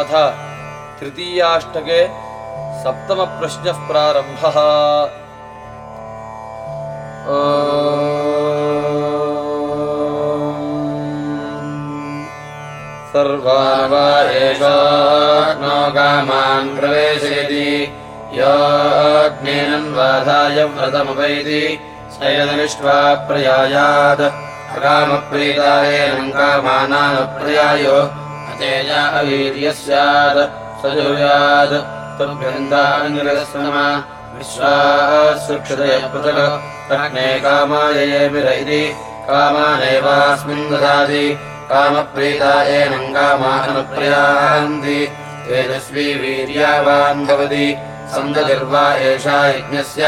अथ तृतीयाष्टके सप्तमप्रश्नः प्रारम्भः। सर्वान् वा एषो कामान् प्रवेशयति योऽग्नेनन्वाधाय व्रतमुपैति स यदनिष्ट्वा प्रयायात् कामप्रीतायेन कामानानप्रयायो कामाययेमिर इति कामानेवास्मिन् ददाति कामप्रीता एनम् कामानुप्रयान्ति तेजस्वी वीर्यावान् भवति। सन्दतिर्वा एषा यज्ञस्य।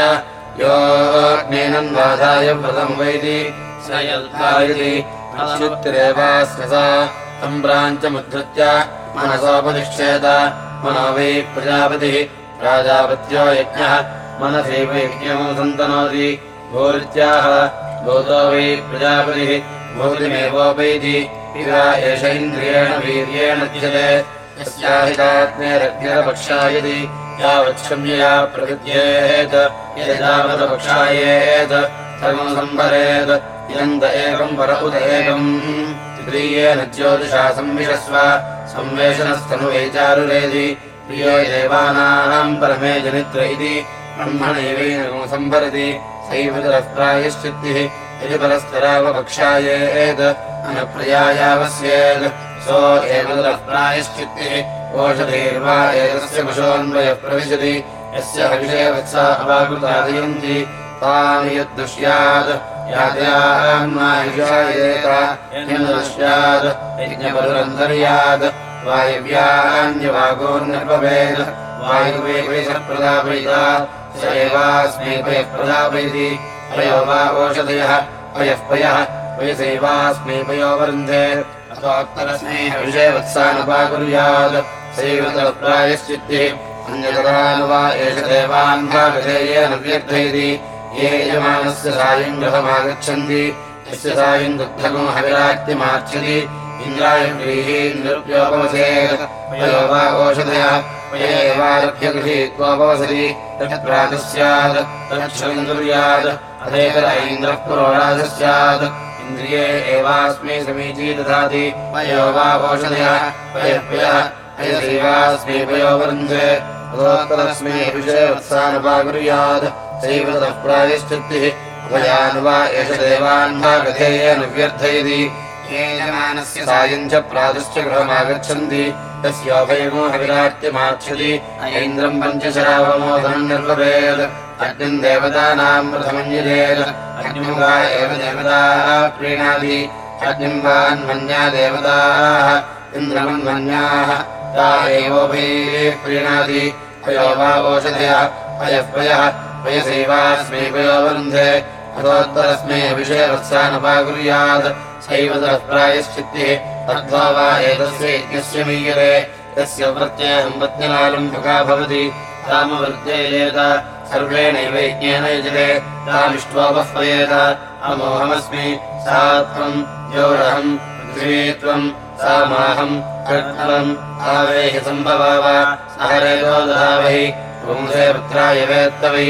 योऽग्नेनन्वाधाय व्रतम् वैति। स अश्युत्तिरेवास्य सा सम्भ्राञ्चमुद्धृत्य मनसोपतिष्ठेत मनो वै प्रजापतिः। प्राजापत्यो यज्ञः। मनसैव भूतो वै प्रजापतिः। भूतिमेवोपैति इवा एष इन्द्रियेण वीर्येण द्यते यस्याहितात्मेरग्निरपक्षायति यावच्छम्यया प्रविद्येत यदावदपक्षायेत सर्वम् सम्भरेत् इदन्त एकम् पर उद एकम् ज्योतिषा संविशस्व संवेशनस्तनुवैचारुरेति परमे जनित्र इति ब्रह्मणैवैनकम् सम्भरति सैवतरः प्रायश्चित्तिः यदि परस्तरावपक्षायेत् अनप्रयायावस्येत् सो एवतरः प्रायश्चित्तिः ओषधैर्वा एतस्य कुशोऽन्वयः प्रविशति यस्य हविषे वत्सा अवाकृतादयन्ति तानि यद्दुष्यात् यादयान्मायुषायेत यज्ञपरुरन्तर्यात् वायव्यान्यवागोर्निर्भवेत् वायुवेशः प्रदापयिता स प्रदापयति पयो वा ओषधयः, पयः पयः पयसैवास्मै पयो वृन्धे अथोत्तरस्मै हविषे वत्सानुपाकुर्यात् सैव प्रायश्चित्तिः वा एष देवान् भागधेयेन व्यर्थयति ये यजमानस्य सायम् गृहमागच्छन्ति यस्य सायम् दुग्धगो हविरात्यमार्च्छति इन्द्राय व्रीहीन्द्रोपवसेत् वयो वा ओषधयः वय गृहीत्वोपवसति। तत् स्यात् इन्द्रिये एवास्मै समीची ददाति वयो वा ओषधयः वयः अयदैवास्मै पयो वृन्धे तदोत्तरस्मै विषये वत्सानुपाकुर्यात्। सैव ततः प्रायश्चित्तिः उपयान् वा एष देवान् भागधेयेन व्यर्थयति ये यजमानस्य सायम् च प्रातश्च गृहमागच्छन्ति। तस्योभयमो हविराट्यमाक्षति ऐन्द्रम् पञ्चशरावमोदनम् निर्वपेत् अग्निम् देवतानाम् प्रथमम् अग्निम् वा एव देवताः प्रीणाति अग्निम् वान्मन्या देवताः। इन्द्रमन्मन्याः ता एवोभैः प्रीणाति पयो वा ओषधयः। पयः पयः। पयसैवास्मै पयो वृन्धे अथोत्तरस्मै अभिषेवत्सानुपाकुर्यात् सैव तः प्रायश्चित्तिः अध्वा वा एतस्य यज्ञस्य मीयते यस्य वृत्तेऽहम् पत्न्यलालम्बका भवति। तामवृत्तेयेत सर्वेणैव यज्ञेन तामिष्ट्वोपह्वयेत अमोहमस्मि। सा त्वम् योरहम् त्वम् सा माहम् कर्त्वम् आवेहि सहरेतो ददावहि पुंसे पुत्राय वेत्तवै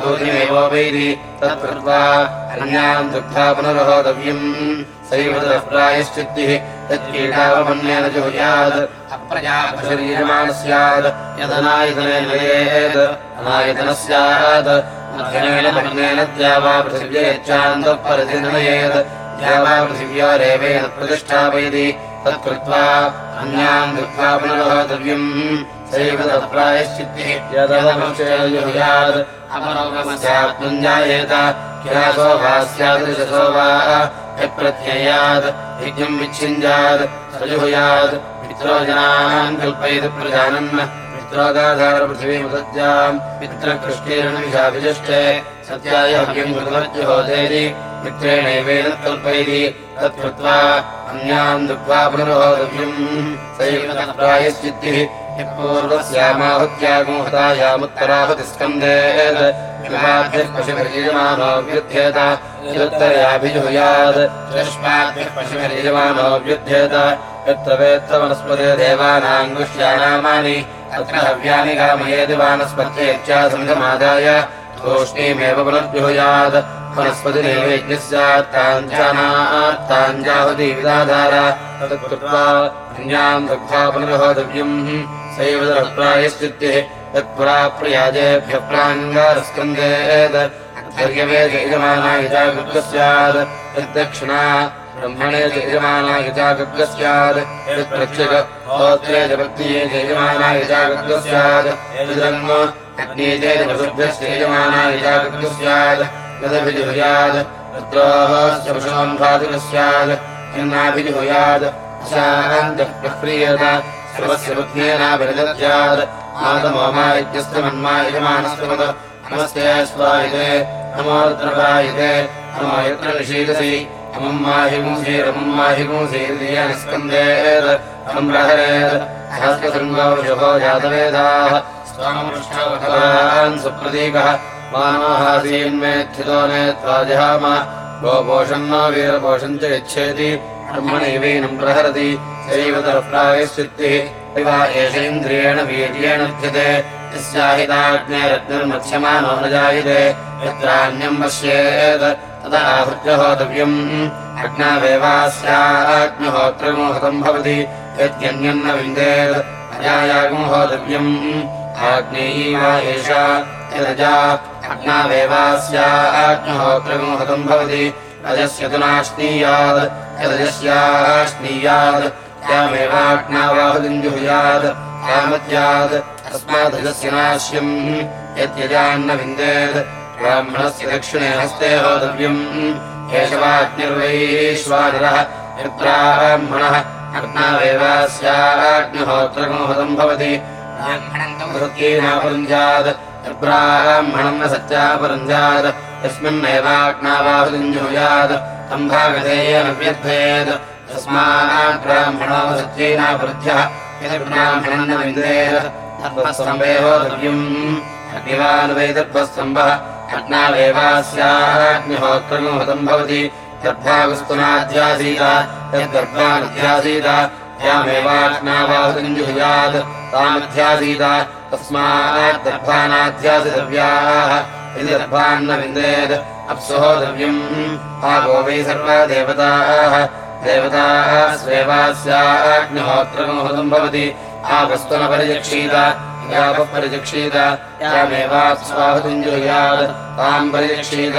भूतिमेवोपैति तत्कृत्वा अन्याम् दुग्धा पुनर्होतव्यम् सैव प्रायश्चित्तिः यत्कीटावमन्येन जुहुयात्। अप्रजापशरीरमाणः स्यात् यदनायतनेन नयेत् अनायतनः स्यात् मग्नेन द्यावा पृथिव्यच्चान्तः परिधिनयेत् द्यावा पृथिव्योरेवेन प्रतिष्ठापयति। तत्कृत्वा अन्याम् दुग्धा पुनर्होतव्यम् सैव प्रायश्चित्तिः यदवंशेयुयात् अपरोगमस्यात्मञ्जायेत किरासो वा स्यादृशसो वा यप्रत्ययात् यज्ञम् विच्छिञ्जात्, सजुहुयात्। पित्रो जनान् कल्पयति प्रजानन्। मित्रोदाधारपृथिवीमुदज्जाम् मित्रकृष्णीरणविषाभिजष्टे सत्याय हव्यम् कृतमर्जुहोदेति मित्रेणैवेन कल्पयति। तत्कृत्वा अन्यान् दुःख्वा पुनरोधव्यम् सैव प्रायश्चित्तिः। पूर्वस्यामाहुत्यागुहतायामुत्तराहुतिस्कन्धेन युवाभ्यः पशुभिर्यजमानोऽभ्युध्येत यदुत्तरयाभिजुहुयात् युष्माभ्यः अत्र हव्यानि तूष्णीमेव पुनर्जुहुयात् वनस्पतिरेव यज्ञस्यात्ताञ्जानात्ताञ्जाहुति विदाधार। तत्कृत्वा अन्याम् दग्धा पुनर्होतव्यम् सैव प्रायश्चित्तिः यत्पुरा प्रयाजेभ्यः प्राङ्गारस्कन्देत् यजमानाय चागुग्ः स्यात्। यद्दक्षिणा ब्रह्मणे च यजमानाय चागुग्ः स्यात्। यत्प्रक्षक होत्रे च भक्तिये यजमानाय चागुग्ः स्यात्। अग्ने च पशुभ्यश्च यजमानाय चागुग्ः स्यात् यदभिजुहुयात् रुद्रोः पशुवन् भातिकः स्यात् यन्नाभिजुहुयात् शान्तः प्रह्रियत सर्वस्य बुद्ध्येनाभिरदत्यात् आदमो मा इत्यस्तमन्मा यजमानस्तमद नमस्ते स्वायते नमो द्रवायते नमो यत्र निषीदसि अमम् माहिगुंसीरमम् माहिगुंसीर्दियनिस्कन्देत् अहम् रहरेत् सहस्रसङ्गो वृषभो जातवेदाः स्वामपृष्ठवधवान् सुप्रतीकः मानोहासीन्मेत्थितो नेत्वाजहाम गोपोषन्नो वीरपोषम् च यच्छेति ब्रह्मणैवैनम् प्रहरति सैव तरप्रायश्चित्तिः इवा एषेन्द्रियेण वीर्येण यस्याहिताग्नेरग्निर्मत्स्यमानो न जायते। यत्रान्यम् पश्येत् तदा आहृत्य होतव्यम् अग्नावेवास्याग्निहोत्रगो हतम् भवति यद्यन्यन्न विन्देत् अजायागो होतव्यम् आग्नेयीमायेष भवति? रजस्य तु नाश्नीयात् यामद्यात् नाश्यम् यद्यजान्न विन्देत् ब्राह्मणस्य दक्षिणे हस्ते होतव्यम्। एष यद्ब्राह्मणः अग्नावेवास्याग्निहोत्रगुंहतम् भवति? वृत्तीनापरुञ्जात् यद्ब्राह्मणम् न सत्यापरुञ्जात् यस्मिन्नेवाग्नावाहुदिञ्जुहुयात् तम् भागधेयेन व्यर्थयेत् तस्मात् ब्राह्मणो सत्येनापरुध्यः यदि ब्राह्मणम् न विन्देत् तर्पस्तम्भेहोतव्यम् अग्निवानुवैदर्भस्तम्भः अग्नावेवास्याग्निहोत्रगो हतम् भवति दर्भागस्तुनाध्यासीत यद्दर्भानध्यासीत अयामेवाज्ञावाहुसञ्जुहुयात् तामध्यासीत तस्माद्दर्भानाध्यासितव्याः यदि दर्भान्न विन्देत् अप्सुः द्रव्यम्। वै देवताः यापः परिचक्षीत ताम् परिचक्षीत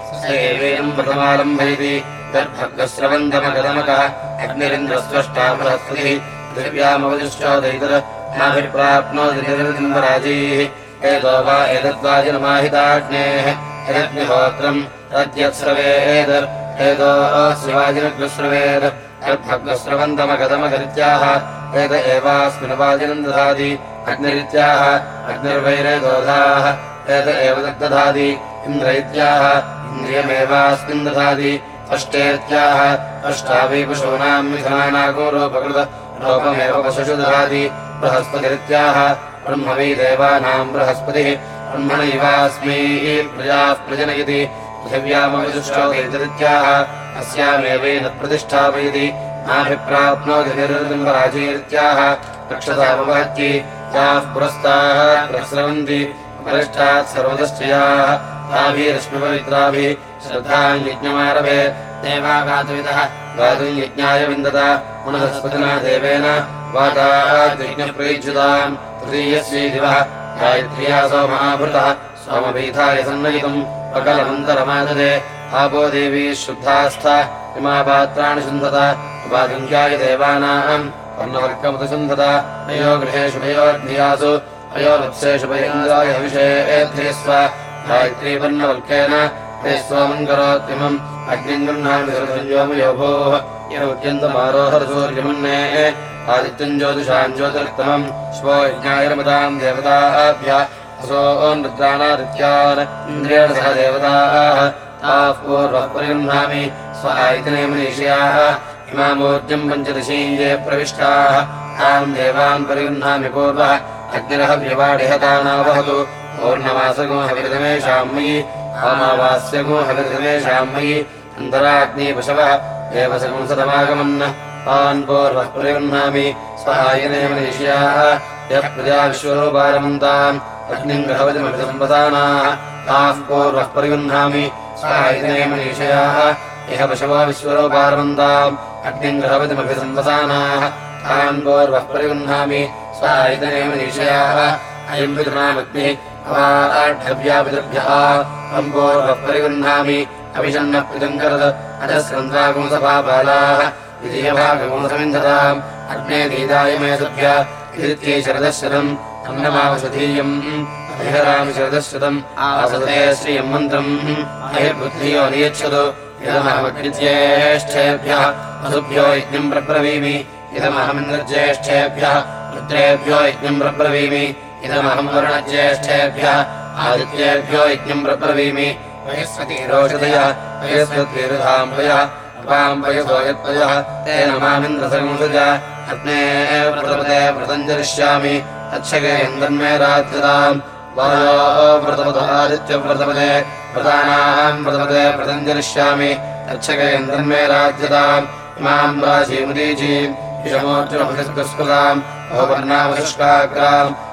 सेवेनम् प्रथमालम्भयति गर्भग्रस्रवन्दमगदमकः अग्निरिन्द्रस्वष्टा बृहस्पतिः निरतिम्बराजीः एतो वा एतद्वाजिनमाहिताग्नेः यदग्निहोत्रम् तद्यत्स्रवेत् एतो शिवाजिनग्रस्रवेत् गर्भग्रस्रवन्दमगदमगरित्याः एत एवास्मिन् वाजिनम् दधाति अग्निरित्याः अग्निर्वैरेदोधाः एत एव तद्दधाति इन्द्र इत्याह इन्द्रियमेवास्मिन् दधाति अष्टेत्याह अष्टावि पशूनाम् मिथुनानागो रूपकृत रूपमेव पशुषु दधाति बृहस्पतिरित्याह ब्रह्मवै देवानाम् बृहस्पतिः ब्रह्मणैवास्मै प्रजाः प्रजनयति पृथिव्यामविदुष्टोदैतरित्याह अस्यामेवेन प्रतिष्ठापयति नाभिप्राप्नोति निर्दिम्बराजीरित्याह रक्षतामवहत्यै याः पुरस्ताः प्रस्रवन्ति उपरिष्टात् सर्वतश्च याः ताभिरश्मिपवित्राभिः श्रद्धाञ्यज्ञमारभे विन्दत। पुनःस्पतिना देवेन तृतीयस्यैदिवः सन्नयितुम्। आपो देवी शुद्धास्थ इमापात्राणि सुन्दत देवानाम् पर्णवर्गमुदसुन्दत अयो गृहेषु भयोध्यासु अयो वत्सेषु गायत्रीवर्णवर्गेन ते स्वामम् करोत्यमम् अग्निम् गृह्णामि देवताभ्यः असो रुद्राणादित्यान् इन्द्रियेण सह देवताः ताः पूर्वः परिगृह्णामि स्व आयतनेमनीषयाः इमामूर्जम् पञ्चदशीञ्जे प्रविष्टाः ताम् देवान् परिगृह्णामि पूर्वः अग्निरः व्यवाडिहतानावहतु पूर्णमासगो हविर्दमे शाम्मयि आमावास्यगो हविर्दमे शाम्मयि, अन्तराग्नि पशवः एव सगुंसदमागमन् तान् पूर्वः प्रयुह्णामि सहायनेमनिष्याः यः प्रजा विश्वरूपारमन्ताम् अग्निम् ताः पूर्वः इह पशवो विश्वरूपारमन्ताम्, अग्निम् तान् पूर्वः अयम् अवाढव्यापितृभ्यः तम् पूर्वः परिगृह्णामि अभिषन्नः पितङ्करत् अजस्रन्ध्रागुंसपालाः विजयभागगुंसमिन्धताम् अग्ने दीदाय मे सभ्य कीर्त्यै शरदशतम् अन्नमावशधीयम् अभिहरामि शरदशतम् आसते श्रियम् मन्त्रम् अहिर्बुद्धियो नियच्छतु इदमहमग्निज्येष्ठेभ्यः वसुभ्यो यज्ञम् प्रब्रवीमि इदमहमिन्द्रज्येष्ठेभ्यः रुद्रेभ्यो यज्ञम् प्रब्रवीमि इदमहम् वरुणज्येष्ठेभ्यः आदित्येभ्यो यज्ञम् प्रब्रवीमि। महेश्वतीरोषधय तच्छगेन्द्रन्मे उपाम्बयसो यत्पयः व्रतानाम् व्रतपदे व्रतञ्जरिष्यामि तच्छगेन्द्रन्मे राज्यताम् इमाम् वाजीमुदीजीम् विषमोर्जुनभृस्कृस्कृताम् भोपर्णावशुष्काग्राम्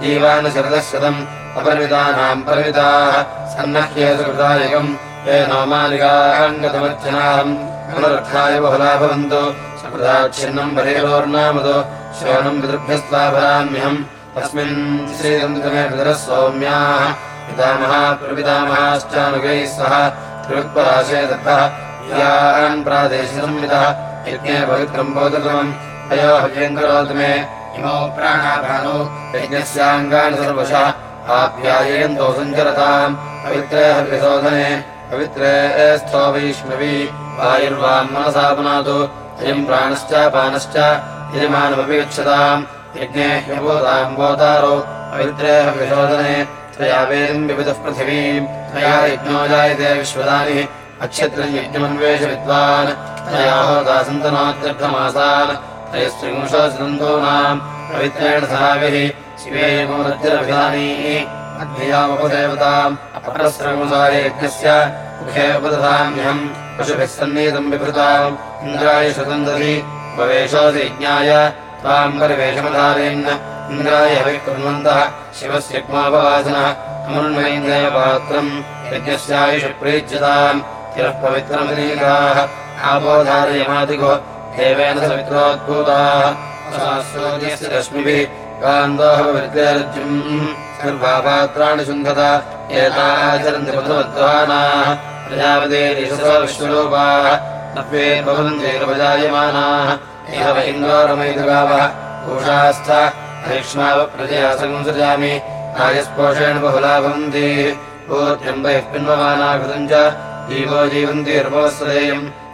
जीवान् शरदशतम् अपरिमितानाम् परिमिताः सन्नह्येषु कृतायकम् ये नोमालिकाङ्गतमर्चनाहम् पुनरुत्थाय बहुला भवन्तु सकृताच्छिन्नम् बहिरोर्नामतो श्रवणम् पितृभ्यस्त्वाभराम्यहम् तस्मिन् सौम्याः। पितामहा प्रपितामहाश्चानुगैः सह त्रिवक्पराशे दत्तः। यान् प्रादेशिकसंवितः यज्ञे पवित्रम् बोधतमम् अयो हव्यम् करोतु मे इमो प्राणाभानो यज्ञस्याङ्गानि सर्वशः आप्याययन्तो सञ्चरताम्। पवित्रे हव्यशोधने पवित्रे स्थो वैष्णवी, वायुर्वाम् मनसा पुनातु। अयम् प्राणश्च, पानश्च, यजमानमपि गच्छताम्। यज्ञे ह्यभूताम् भोतारो पवित्रे हव्यशोधने त्वया वेदिम् विविधः पृथिवीम्। त्वया यज्ञो जायते विश्वदानि अक्षत्रम् यज्ञमन्वेष विद्वान् त्वया होता सन्तनोत्यर्थमासान्। त्रयस्त्रिंशोऽसन्दूनाम् पवित्रेण सहाभिः शिवेयमोरज्जरभिधानीः अग्नियामुपदेवताम् अपरस्रंसाय यज्ञस्य मुखे उपदधाम्यहम् पशुभिः सन्नीतम् बिभृताम् इन्द्राय श्रुतम् दधि उपवेशोऽसि यज्ञाय त्वाम् परिवेशमधारेन् इन्द्राय हविः कुर्वन्तः शिवस्य क्मापवासनः अमृण्वैन्द्रय पात्रम् यज्ञस्यायुषु प्रीज्यताम् तिरः पवित्रमनीकाः आपोधारयमादिगो देवेन सवित्रोद्भूताः सहस्रोद्यस्य रश्मिभिः कान्दोः विद्यारज्यम् सर्वापात्राणि शुन्धत एताचरन्ति पदवद्वानाः प्रजापतेरिशसो विश्वरूपाः नव्ये भवन्तेरपजायमानाः इह व इन्दोरमैदगावः पूषास्थ हरिक्ष्मावप्रजया संसृजामि राजस्पोषेण बहुला भवन्ति पूर्त्यम् बहिः पिन्वमाना कृतम् च जीवो जीवन्तिर्भवस्वदेयम्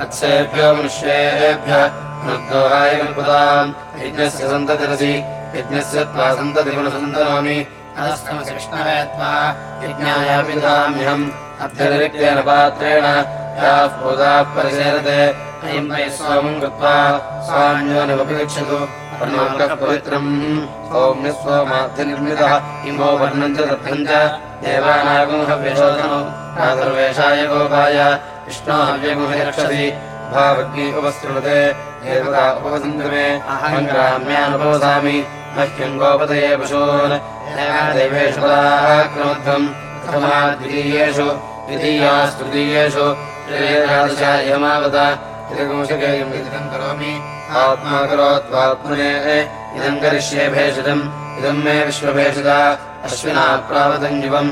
मत्सेभ्यो मनुष्येभ्यः अनुद्रोहाय कल्पताम् यज्ञस्य सन्ततिरसि यज्ञस्य त्वा सन्ततिपुनसन्तनोमि अनस्तमसि विष्णवे त्वा यज्ञायापिधाम्यहम् अभ्यतिरिक्तेन पात्रेण याः पूजाः परिसेरते अयम् वै सोमम् कृत्वा स्वान्योनिमपि गच्छतु वर्णोऽङ्कः पवित्रम् सौम्यस्वमाध्यनिर्मितः इमो वर्णम् च दर्थम् च देवानागुहव्यशोधनो सर्वेषाय गोपाय रक्षति भावग्नि उपसृणुते देवता उपवसन्तु मे अहम् ग्राम्यानुपवसामि मह्यम् गोपतये पशून् देवेषु पराक्रमध्वम् प्रथमा द्वितीयेषु द्वितीयास्तृतीयेषु यमावत इदगुंशकेयम् इदम् करोमि। आत्मा करोत्वात्मने इदम् करिष्ये भेषजम्। इदम् मे विश्वभेषजा। अश्विना प्रावतम् युवम्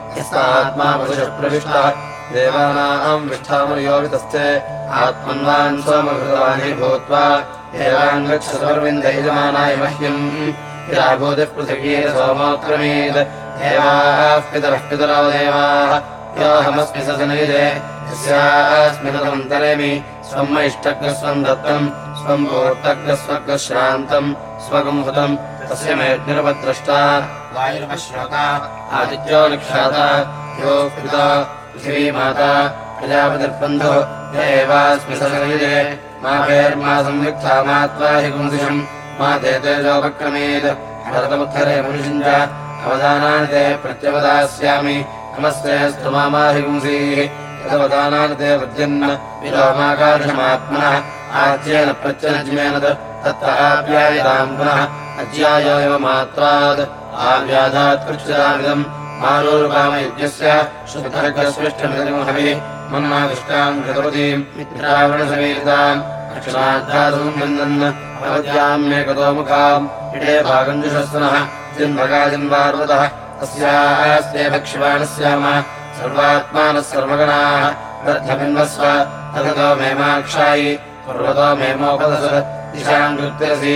यस्तात्मा पशुषः प्रविष्टः देवानाम् विष्ठामयोवितस्ते आत्मन्वान् सोमभृतवानि भूत्वा एवाङ्गच्छसर्विन्दैजमानाय मह्यम्। याभूतिः पृथिवीर सोमोक्रमीत् देवाः पितरः पितरो देवाः। योऽहमस्मि सजनयुजे। यस्यास्मिनतमन्तरेमि स्वम् इष्टग्रस्वम् दत्तम्। स्वम् पूर्तग्रस्वर्गश्रान्तम् स्वगम् हुतम् तस्य मेऽग्निरुपद्रष्टा वायुरुपश्रोता आदित्यो निख्याता यो पिता पृथिवी माता प्रजापतिर्बन्धुः एवास्मि सजनयुजे मा भेर्मा संयुक्ता मा त्वा हि कुंसिषम् मा ते तेजोपक्रमेत् मनुषम् च अवदानानि ते प्रत्यवदास्यामि। नमस्ते स्तु मा हि पुंसीः। यदवदानानि ते वृद्यन् विलोमाकार्षमात्मनः प्रत्यनज्मेन तत्र आप्यायताम् पुनः अज्याय मात्रात् आव्याधात् कृच्छदामिदम् मारूरुकामयज्ञस्य शुद्धर्गस्पृष्टमिदम् हविः मन्मादिष्टाम् कृतवतीम् मित्रावणसमेताम् रक्षणाध्यासम् वन्दन् भवत्याम् मे कतो मुखाम् इडे भागम् जुषस्वनः जिन्भगाजिन्वार्वतः तस्यास्ते भक्षिवाणस्याम सर्वात्मानः सर्वगणाः वर्धमिन्वस्व तदतो मे माक्षायि पर्वतो मे मोपदस दिशाम् कृत्यसि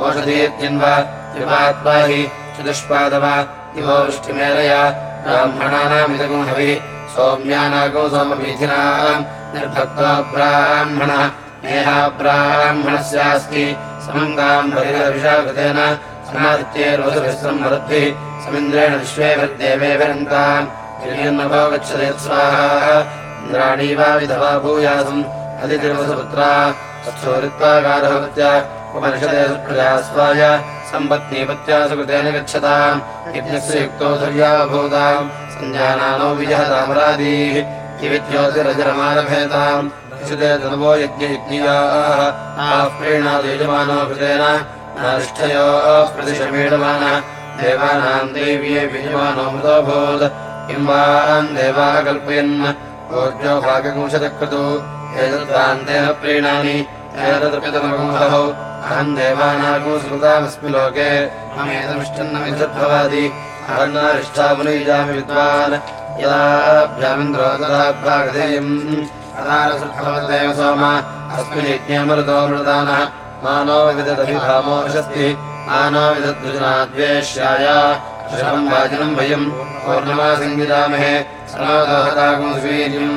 ओषधीर्यन्वा त्रिपात्वा हि चतुष्पादवा इवो वृष्टिमेलया ब्राह्मणानामिदगुम् हविः सौम्यानागो सोमवीथिनाम् निर्भक्तो ब्राह्मणः नेहा ब्राह्मणस्यास्ति समङ्गाम् बहिरभिषाकृतेन समादित्यैर्वसुभिः संवृद्धिः समिन्द्रेण विश्वेभिर्देवेभिरन्ताम् गिर्यन्नभो गच्छते स्वाहा इन्द्राणी वा विधवा भूयासम् अदितिर्वसुपुत्रा तच्छोरित्वागारभवत्या उपनिषदे सुप्रजा स्वाय सम्पत्नीपत्या सुकृतेन गच्छताम् यज्ञस्य युक्तो धर्यावभूताम् सञ्जानानो विजहतामरादीः दिविज्योतिरजरमारभेताम् विशुदे तनुभो यज्ञयज्ञियाः आः प्रीणादु यजमानो कृतेन नारिष्ठयोः प्रतिशमीडमानः देवानाम् देव्ये विजमानो मृतोऽभूत् किम् वाम् देवाः कल्पयन् ऊर्जो भागकुंशतक्रतु एतद्वान्तेन प्रीणानि एतदपितमगुंहौ अहम् देवानागुं श्रुतामस्मि लोके ममेतमिष्टन्न विदुर्भवादि अहम् नारिष्ठामुनिजामि विद्वान् यदाभ्यामिन्द्रो तदाभ्यागधेयम् अदारसुभवदेव सोम। अस्मिन् यज्ञमृतो मृदानः मानो विददभिभामो विशस्ति मानो विदद्विजनाद्वेष्याय शरम् वाजिनम् भयम् पौर्णमासङ्गिरामहे सनोदोहतागुम् स्वीर्यम्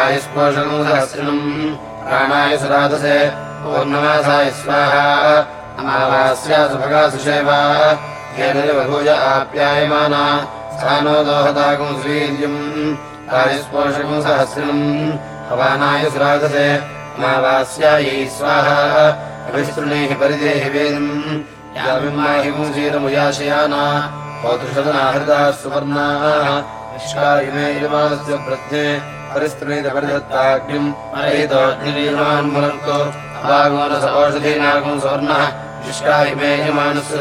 आयुष्पोषकम् सहस्रिणम्। प्राणाय सुराधसे पौर्णमासाय स्वाहा। अमावास्या सुभगा सुषेवा हेनरिवभूय आप्यायमाना। स्थानो दोहताकम् श्रीर्यम् आयुष्पोषकम् सहस्रम् भवानायुसुराधसे अमावास्यायै स्वाहा। अभिस्तृणेः परिदेहि वेदम् यामिमाहि पुंसीरमुयाशयाना पौतृषदनाहृताः सुवर्णाः। यजमानस्य प्रज्ञे। परिस्तृणीतपरिधत्ताग्निम् अरहितोऽग्निरीमान्मलन्तो अवागोनसौषधीनागम् सुवर्णः। निष्कारिमे यजमानस्य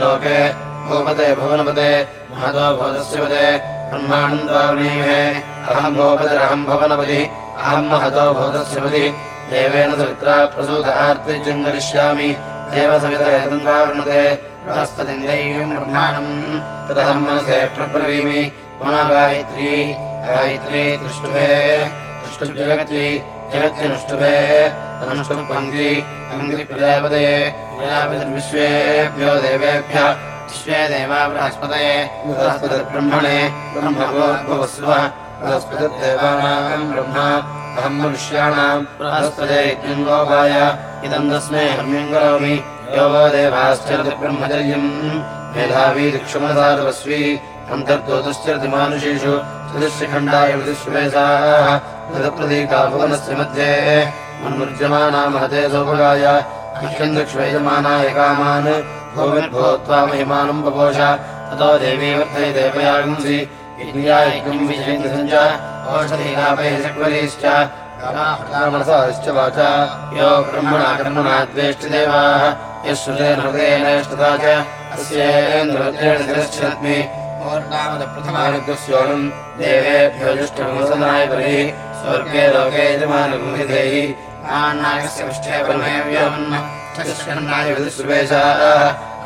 लोके भूपते, भुवनपते, महतो भूतस्य पदे ब्रह्मानन्दावनीमे अहम् भूपतिरहम् भवनपतिः। अहम् महतो भूतस्य पतिः। देवेन सवित्रा प्रसूत करिष्यामि देव बृहस्पतिम् ब्रह्माणम्। तदहम् मनसे प्रब्रवीमि। मम गायत्री गायत्री दृष्टुभे जगत्यनुष्टुभे अनुष्टुपङ्क्ति अङ्ग्रि प्रजापतये प्रजापतिर्विश्वेभ्यो देवेभ्यः, विश्वे देवा बृहस्पतये, बृहस्पतिर्ब्रह्मणे ब्रह्मभोद्भवस्व बृहस्पतिर्देवानाम् ब्रह्मा अहम् मनुष्याणाम् बृहस्पते यज्ञोपाय इदम् तस्मै हर्म्यम् करोमि, यो वो देवाश्चरति ब्रह्मचर्यम् मेधावी दिक्षुमसारवस्वी अन्तर्दोतश्चरति मानुषेषु चतुष्खण्डाय विदुष्वेशाः तदप्रतीका मध्ये मन्मुर्जमाना महते सौभगाय मुख्यम् दक्षुवेजमानाय कामान् भूमिर्भूत्वा महिमानम् बपोष ततो देवी वर्धय देवयागंसि यज्ञायज्ञम् विजयन्ति च ओषधीलापैः मनसाश्च वाचा। यो ब्रह्मणा कर्मणा द्वेष्टिदेवाः यः श्रुतेन हृदयेनेष्टता च अस्येन्द्रेण तिरश्चरत्मि प्रथमानुग्रस्योऽनम् देवेभ्यो जुष्टमसनाय बलिः। स्वर्गे लोके यजमानगुहिधेहि आन्नायस्य पृष्ठे परमेव्यमन्न चतुष्कन्नाय विदुष्वेशाः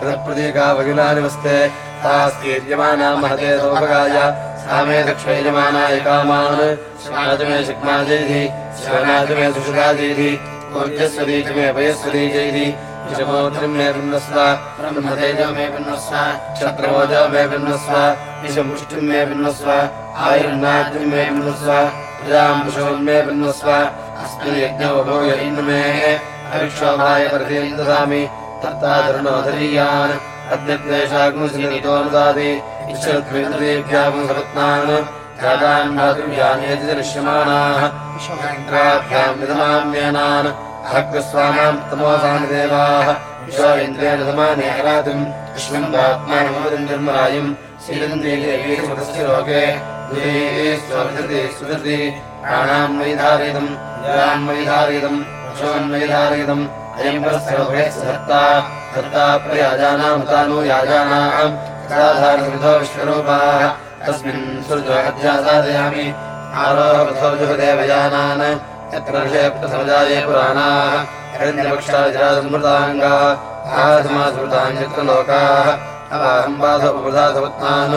कृतप्रतीका भगिनानि वस्ते तास्तीर्यमाना महते सौभगाय। सा मे दक्षयजमानाय कामान् शिवाज मे शिग्माजैधि शिवनाज मे सुषुगाजैधि पूज्यस्वती च मे पयस्वती जैधि विषमोत्रिम् मे पिन्नस्व ब्रह्मतेजो मे पिन्नस्व क्षत्रमोजो मे पिन्नस्व विषमुष्टिम् मे पिन्नस्व आयुर्नाद्यम् मे पिन्नस्व प्रजाम् पशून् मे पिन्नस्व अस्मिन् यज्ञो भोग मे। अविक्षोभाय प्रतिम् ददामि तत्तादृणोदरीयान् अद्यद्वेषाग्निशिलितोऽनुदाति इच्छद्वेन्द्रियेभ्यागुंसपत्नान् जातान् मातृभ्यानेति दृश्यमानाः। विश्वभ्याम् विधमाम्येनान् अहग्रस्वामाम् तमोसानि देवाः विश्व इन्द्रेण समाने अरातिम्। विश्वम्बात्मानमोदम् जन्मरायम् सीदन्तीस्य लोके स्वधृति सुधृति प्राणाम् वैधारितम् याम् वैधारितम् पशून् वैधारितम् अयम् परस्परभयस्सत्ता धत्ता प्रयाजानाम् तानु याजानाम् साधारणविधो विश्वरूपाः। तस्मिन् सृजो अध्यासादयामि आरोहपथो जुहदेवयानान् यत्र ऋषयप्रथमजाये पुराणाः। हिरण्यपक्षाजरासमृताङ्गाः आसमासमृतान्यत्र लोकाः अवाहम् बाधोपप्रधातवत्नान्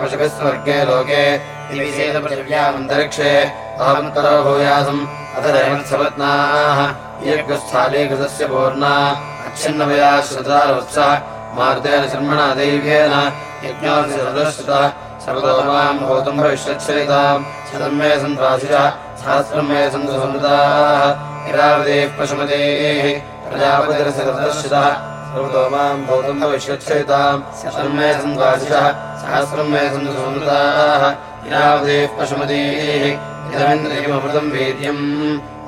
पशुभिः स्वर्गे लोके। दिविसेदपृथिव्यामन्तरिक्षे। अहमन्तरो भूयासम्। अथ यज्ञस्थालीकृतस्य पूर्णा। अच्छिन्नमया श्रुतारोत्सः मार्तेन शर्मणा दैव्येन। भविष्यच्छरिताम्। शतम् मे सहस्रम् मे सन्तु इरावदेः पशुमतेः सर्वतो माम् भूतम् भविष्यच्छरिताम् शतम् मे सन्त्वासिषः सहस्रम् मे सन्तु संवृताः इरावदेः पशुमतेः इदमिन्द्रियमृतम् वीर्यम्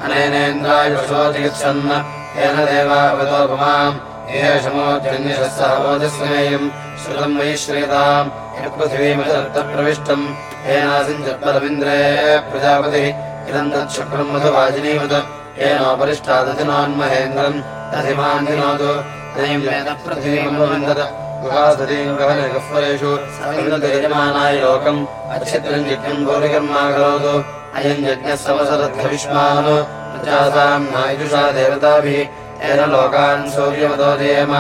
अनेनेन्द्राय पशोचिगच्छन् येन देवावतोपमाम् एषमोजन्यशः सह ओजस्मेयम् श्रुतम् वै श्रीताम् यत्पृथिवीमदर्थप्रविष्टम् येनासिम् जपलमिन्द्रे प्रजापतिः इदम् तच्छुक्रम् मधुवाजिनीवत् येनोपरिष्टादधिनोन्महेन्द्रम् दधिमान्दिनोतु तयम् वेदपृथिवीमन्दत गुहासतीम् गहनगह्वरेषु समिन्दयजमानाय लोकम् अच्छित्रम् यज्ञम् गौरिकर्मा करोतु अयम् यज्ञः समसरद्धविष्मान् प्रजासाम् नायुषा देवताभिः येन लोकान् सूर्यमदोदयेम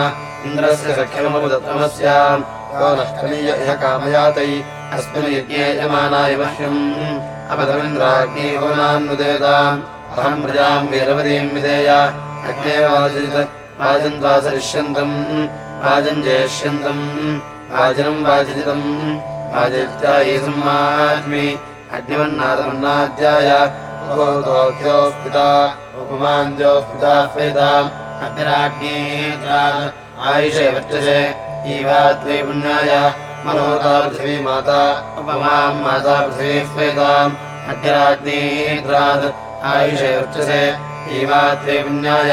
इन्द्रस्य सख्यममुदत्तमस्याम् को नष्टनीय इह कामयातै अस्मिन् यज्ञे यजमानाय मह्यम् अपदमिन्द्राग्नि होमान्नुदेताम् अहम् प्रजाम् वीरवतीम् विधेय अग्ने वाजित वाजन्त्वासरिष्यन्तम् वाजम् जेष्यन्तम् वाजनम् वाजितम् वाजित्यायि सम्माज्मि अग्निवन्नादमन्नाद्याय उपमान्द्योः पिता उपमान्द्योः पिता स्वेताम् अग्निराज्ञे आयुषे वर्तसे ईवाद्वै पुण्याय मनोता पृथिवी माता उपमाम् माता पृथिवी स्वेताम् अग्निराज्ञीद्रात् आयुषे वर्तसे ईवाद्वै पुण्याय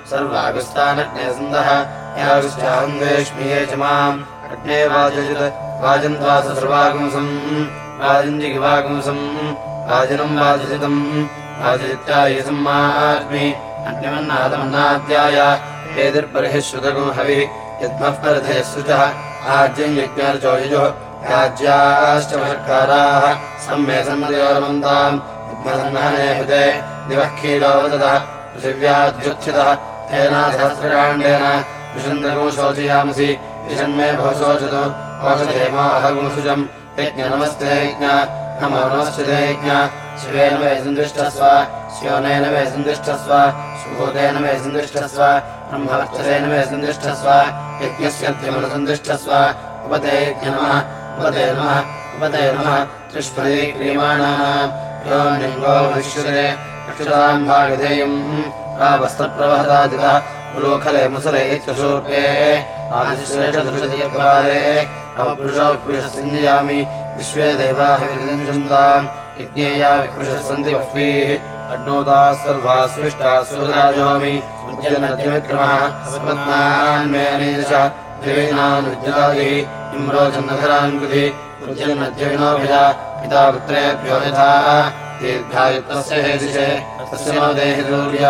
सर्वागस्तानग्ने सन्दः यागश्चान्वेष्मिये च माम्। अग्ने वाजयत् वाजन्त्वास सर्वागुंसम्। वाजञ्जिगिवागुंसम् वाजनम् वाजयितम् वाजयित्याय सम्मास्मि अग्निमन्नादमन्नाद्याय। एतिर्बर्हिः श्रुतगो हविः यद्मः परधयः शुचः। आज्यम् यज्ञार्चो यजुः। राज्याश्च महत्काराः सम्मे सन्नयोरमन्ताम् यद्मसन्नहने हृदे दिवः क्षीरोदतः पृथिव्याद्युत्थितः तेन सहस्रकाण्डेन विषन्द्रगो शोचयामसि विषन्मे भव शोचतु औषधेमो अहगुंसुजम् यज्ञ नमस्ते यज्ञ। शिवेन वै सन्दुष्टस्व स्योनेन वै सन्दुष्टस्व सुभूतेन वै सन्दुष्टस्व ब्रह्मवर्चसेन वै सन्दुष्टस्व यज्ञस्यद्यमनुसन्दुष्टस्व उपते यज्ञ नमः। उपते नमः। उपते नमः। त्रिष्पदे क्रियमाणानाम्। यो लिङ्गो भविष्यते अक्षराम् भागधेयम् रावस्त्रप्रवहदादितः पुलोखले मुसले इत्यशूर्पे आदिश्रेष्ठदृशदीर्घाले अवपुरुषो विपुरुषसिञ्जयामि विश्वे देवाः यज्ञेया विपुरुषः बह्वीः अग्नोताः सर्वाः सुराजोमि उज्जलनद्यविक्रमः सपत्नान्मेनेश देवीनान् इम्रोजन्नधरान् कृति उज्जलनद्यविनोभिजा पिता पुत्रेभ्यो यथा। दीर्घायुक्तस्य हेदिशे तस्य नो देहि दूर्य।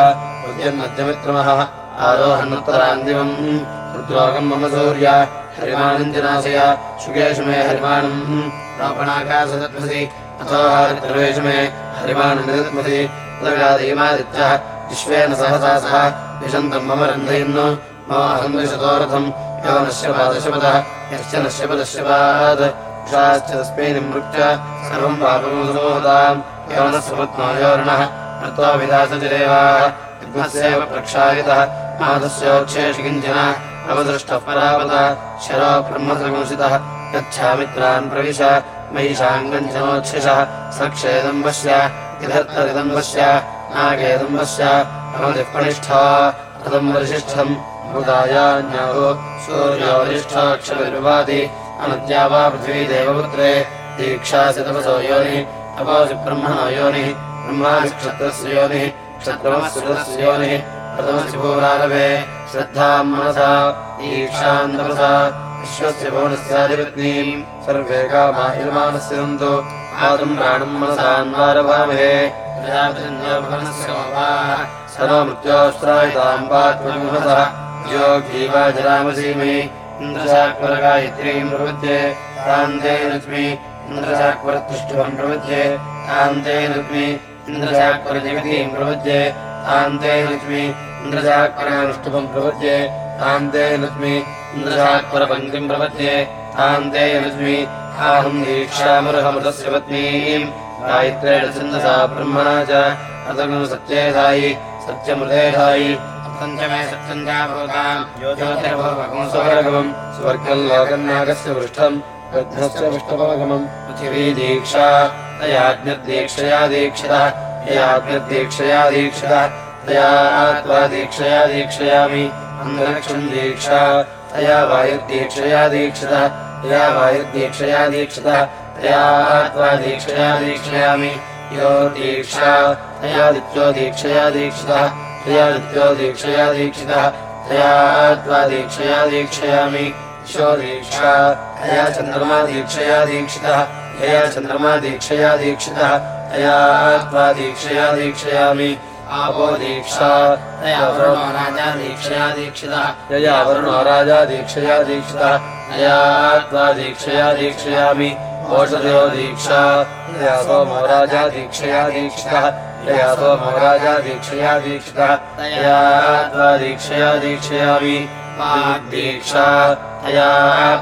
यन्मध्यमित्रमः आरोहन्नत्तरान्दिमम् हृद्रोगम् मम सूर्य। हरिमानञ्जनाशय शुकेषु मे हरिमाणम् रापणाकाशदत्मसि अथोहारिद्रवेषु मे हरिमाननिदत्मसि तदगादयमादित्यः विश्वेन सहसा सह। विशन्तम् मम रन्धयन्नो। मम अहन्विशतोरथम् यो नश्यपादशपदः यश्च नश्यपदश्यपात् तस्मै निमृक्ष सर्वम् पापमुदोहताम् यो नः सुपत्नो नत्वा विदासतिरेवाः यज्ञस्यैव प्रक्षायतः मातस्योक्षेषु किंचन अवदृष्टः परापद शरो ब्रह्मसंसितः गच्छामित्रान् प्रविश मयिषाङ्गञ्चनोच्छिषः सक्षेदम्बस्य विधर्तरिदम्बस्य नागेदम्बस्य भवतिः कनिष्ठा रथम् वरिशिष्ठम् भूतायाज्ञाहो सूर्यो अनद्या वा पृथिवी देवपुत्रे। दीक्षासि तपसो योनिः। ब्रह्मणो योनिः। ब्रह्मासि क्षत्रस्य योनिः। क्षत्रमस्य योनिः प्रथमस्य भूरालभे श्रद्धाम् मनसा दीक्षाम् तपसा विश्वस्य भुवनस्याधिपत्नीम् सर्वे कामा इलमानस्य सन्तु आतम् प्राणम् मनसान्वारभामहे स नो मृत्योस्त्रायिताम् पात्महसः योगीवा जरामसीमि इन्द्रशाक्वरगायत्रीम् तान्ते लक्ष्मी इन्द्रशाक्वरतुष्टुभम् प्रपद्ये तान्ते लक्ष्मी इन्द्रशाक्वरजगतीम् प्रपद्ये तान्ते लक्ष्मी इन्द्रशाक्वरानुष्टुभम् प्रपद्ये तान्ते लक्ष्मी इन्द्रशाक्वरपङ्क्तिम् प्रपद्ये तान्ते लक्ष्मी आहम् दीक्षामर्हमृतस्य पत्नीम् गायत्रेण छन्दसा ब्रह्मणा च सत्यमृतेधायि पञ्चमे सत्यञ्जाभूताम् ज्योतिर्भवगमम् स्वर्गम् लोकन्नागस्य पृष्ठम् पृष्ठपवगमम् पृथिवी दीक्षा। तयाज्ञदीक्षया दीक्षितः तयाज्ञदीक्षया दीक्षितः, तया त्वा दीक्षया दीक्षयामि। अन्तरिक्षम् दीक्षा, तया वायुर्दीक्षया दीक्षितः, तया वायुर्दीक्षया दीक्षितः, तया त्वा दीक्षया दीक्षयामि। यो दीक्षा तयादित्यो दीक्षया दीक्षितः तयादित्यो दीक्षया दीक्षितः, तया त्वा दीक्षया दीक्षयामि। शो दीक्षा तया चन्द्रमा दीक्षया दीक्षितः यया चन्द्रमा दीक्षया दीक्षितः तया त्वा दीक्षया दीक्षयामि। आपो दीक्षा तया वरुणो राजा दीक्षया दीक्षितः यया वरुणो राजा दीक्षया दीक्षितः तया त्वा दीक्षया दीक्षयामि। ओषधयो दीक्षा यया सोमो राजा दीक्षया दीक्षितः यया सोमो राजा दीक्षया दीक्षितः तया त्वा दीक्षया दीक्षयामि। दीक्षा तया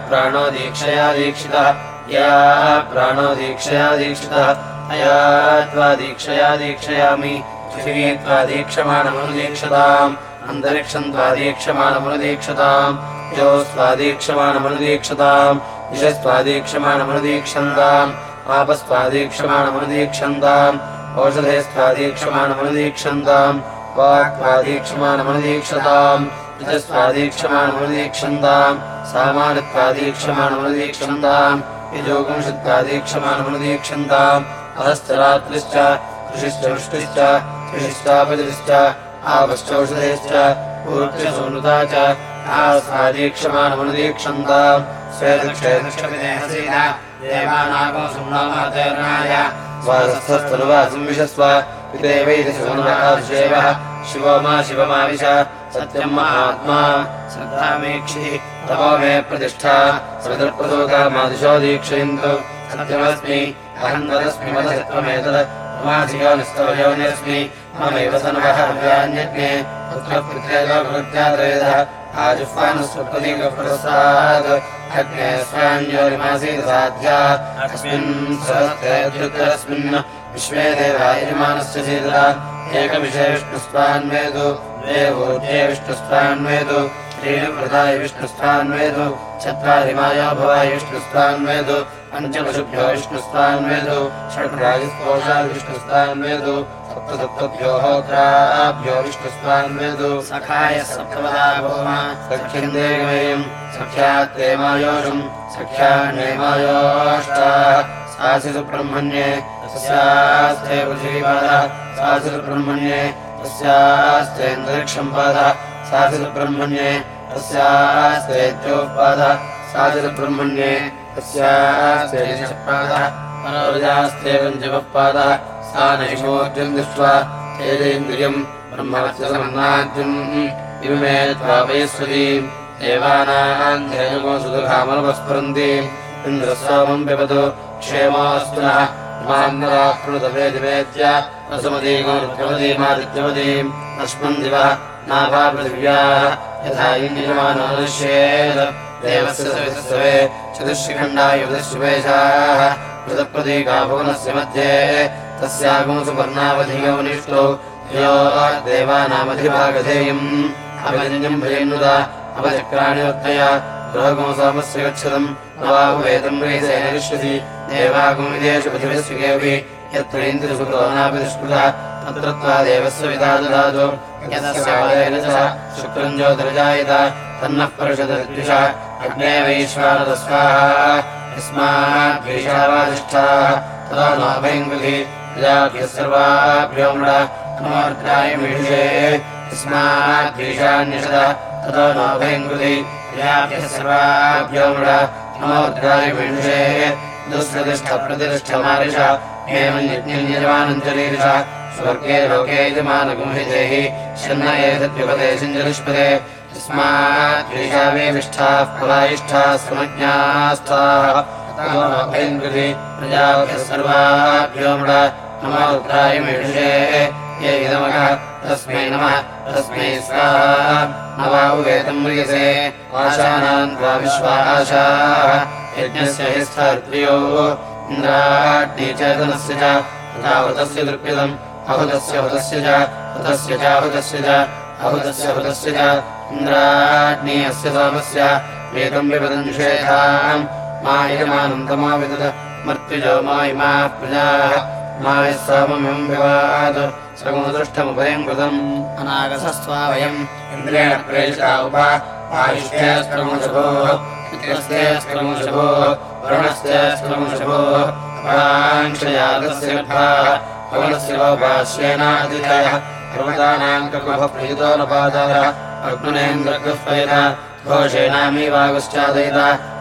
प्राणो दीक्षया दीक्षितः या प्राणो दीक्षया दीक्षितः। तया त्वा दीक्षया दीक्षयामि। पृथिवी त्वा दीक्षमाणमनुदीक्षताम्। अन्तरिक्षम् त्वा दीक्षमाणमनुदीक्षताम्। यो स्वादीक्षमाणमनुदीक्षताम् दिशस्त्वादीक्षमाणमनुदीक्षन्ताम् आपस्त्वादीक्षमाणमनुदीक्षन्ताम् ओषधे स्वादीक्षमाणमनुदीक्षन्ताम् वाक्त्वादीक्षमाणमनुदीक्षताम् निजस्वादीक्षमाणमनुदीक्षन्ताम् सामान्यत्वादीक्षमाणमनुदीक्षन्ताम् यजोगुंशत्वादीक्षमाणमनुदीक्षन्ताम् अहस्तरात्रिश्च कृषिश्च वृष्टिश्च कृषिश्चापतिश्च आवश्चौषधेश्च ऊर्जसोनुता च आस्वादीक्षमाणमनुदीक्षन्ताम् स्वेदक्षेदक्षपिदेहसीन देवानागो सुम्नामातेर्णाय स्वास्थस्तनुवासं विशस्व पितेवैति सुमनवासेवः शिवो मा शिवमाविश सत्यम् महात्मा श्रद्धामेक्षि। तपो मे प्रतिष्ठा। समितप्रदोकामादिशो दीक्षयन्तु सत्यमस्मि। अहम् वदस्मि वदसत्त्वमेतत् माधियो निस्तवयोनिरस्मि ममैव सन्वः व्यान्यज्ञे पुत्रपुत्रेदः आजुह्वानुस्वप्रदीकप्रसाद् अग्ने सहस्रेऽद्युत्तरस्मिन् विश्वे देवायजमानस्य सीतरा एकविषये विष्णुस्त्वान्वेदु द्वे ऊर्जे विष्णुस्त्वान्वेदु त्रीणि प्रदाय विष्णुस्त्वान्वेदु चत्वारि माया भवाय विष्णुस्त्वान्वेदु पञ्चपशुभ्यो विष्णुस्त्वान्वेदु षड्राजस्कोशात् विष्णुस्त्वान्वेदु सप्तसप्तभ्योहोत्राभ्यो विष्णुस्मान्वेदो सखाय सप्तपदा भूम। सख्यम् देवयम् सख्यात्ते मायोषम्। सख्यान्मे सासि सुब्रह्मण्ये तस्यास्ते पृथिवीपादः सासि सुब्रह्मण्ये तस्यास्तेऽन्तरिक्षम् पादः सासि सुब्रह्मण्ये तस्यास्तेत्योपादः सासि सुब्रह्मण्ये तस्यास्ते पादः मनोरजास्ते पञ्चमः पादः सा नैषोऽर्जुम् दृष्ट्वा तेजेन्द्रियम् ब्रह्मवत्यसमन्नाद्यम् इमे त्वापयस्वतीम् देवानाम् धेनुमो सुदुघामनुपस्फुरन्ति इन्द्रस्वामम् पिबतु। क्षेमास्तु नः। अस्मन् दिवः नाभा पृथिव्याः। यथा इन्द्रियमानोदश्येत् देवस्य चतुष्शिखण्डायुधशिवेशाः कृतप्रतीका भुवनस्य मध्ये तस्यागुंसुपर्णावधिगौनिष्टो यो देवानामधिभागधेयम्। अभिजन्यम् भयन्नुद अपचक्राणिवर्तय गृहगुंसोमस्य गच्छतम् नवावेदम् वैसेनरिष्यसि देवागुंविदेषु पृथिवस्विकेऽपि यत्र इन्द्रसुकृतोनापितिष्कृतः तत्रत्वा देवस्य विदा ददातु। यतस्यालेन च शुक्रम् ज्योतिर्जायत। तन्नः परिषदद्विषा अग्ने वैश्वानरस्वाः यस्माद्विषावादिष्ठाः तदा नाभयङ्गुधिः प्रजाभ्यः सर्वाभ्यो मृड नमोर्ग्राय मीषे यस्माद्विषान्यषद ततो नाभयङ्गुधि प्रजाभ्यः सर्वाभ्यो मृड नमोर्ग्राय मीषे दुःस्रतिष्ठप्रतिष्ठमारिष एवम् यज्ञम् यजमानञ्जलीरिष स्वर्गे लोके यजमानगुंहितेहि शन्न एतद्युपदेशञ्जलिष्पदे यस्माद्विषावेविष्ठाः फलायिष्ठाः समज्ञास्थाः भयङ्कृति प्रजाभ्यः सर्वाभ्यो ये इदमकः तस्मै नमः तस्मै स्वाहा नवावुवेदम् म्रियसे आशानान् त्वा विश्वाशाः यज्ञस्य हि स्थार्त्र्यो इन्द्राड्नीचेतनस्य च तथा दृप्यतम् अहुतस्य हुतस्य च हुतस्य च हुतस्य च अहुतस्य हुतस्य च इन्द्राड्नी अस्य सोमस्य वेदम् विपदञ्षेधाम् मा तमा विदद मर्त्युजो मा इमाः प्रजाः। मा यः सोममिमम् विवाद सगुणदृष्टमुभयम् कृतम्। अनागसस्त्वा वयम् इन्द्रेण प्रेषिता उप। आयुष्यस्त्रमुषभोः मित्रस्तेऽस्त्रमुषभोः वरुणस्तेऽस्त्रमुषभोः अपाङ्क्षयागस्य गर्भाः। पवनस्य वोपाश्येनादितयः पर्वतानाम् ककुभः प्रीतो न पादारः। अग्नेन्द्रगः पयत घोषेणामीवागश्चादयित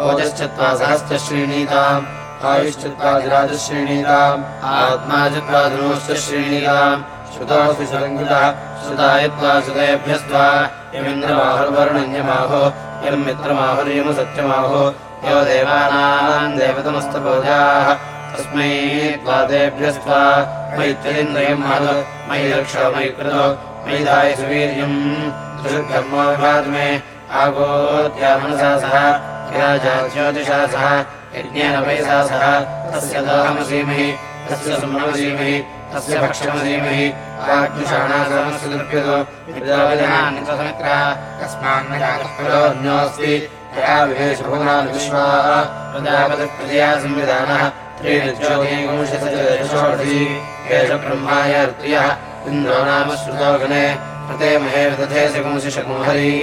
ओजश्चत्वा सहश्च श्रीणीताम् आयुश्चत्वादिराजश्रेणीताम् आत्मा चत्वा धनुश्च श्रेणीताम् श्रुतोऽस्ति सुलङ्कृतः श्रुतायत्वा श्रुतेभ्यस्त्वा यमिन्द्रमाहुर्वर्णन्यमाहो यम् मित्रमाहुर्यमु सत्यमाहो, यो देवानाम् देवतमस्तपोजाः, तस्मै त्वा तेभ्यस्त्वा मैत्यलिन्द्रियम् माद मयि रक्ष, मयि कृतो, मयि धाय सुवीर्यम् त्रिशुद्धर्मो विभातु मे आगोत्या मनसा सह ज्योतिषा सह यज्ञेन वैसा सह तस्य दाहमसीमहि तस्य सुम्रमसीमहि तस्य भक्षमसीमहि आग्निषाणासमस्य द्रव्यतो विद्याविदनान्नितसमित्रः तस्मान्न जातःपरोऽन्योऽस्ति तया विवेशभुवनानुविश्वाः प्रजापतिप्रजया संविधानः त्रीणिज्योतिषषोषी एष ब्रह्माय ऋतयः, इन्द्रो नाम श्रुतोगणे प्रते महे विदधे शिगुंसि शकुंहरीः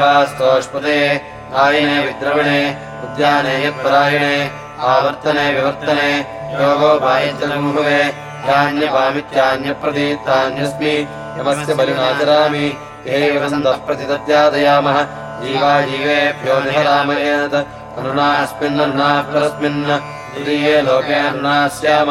वास्तोष्पदे। आयिने विद्रविणे उद्याने यत्परायणे आवर्तने विवर्तने योगोपायजलमुहुवे यान्यपामित्यान्यप्रतीतान्यस्मि यमस्य बलिनाचरामि एव सन्तः प्रतिदद्यादयामः जीवा जीवेभ्यो निहरामयेन अनुना अस्मिन्ननुना परस्मिन् द्वितीये लोके अनुना स्याम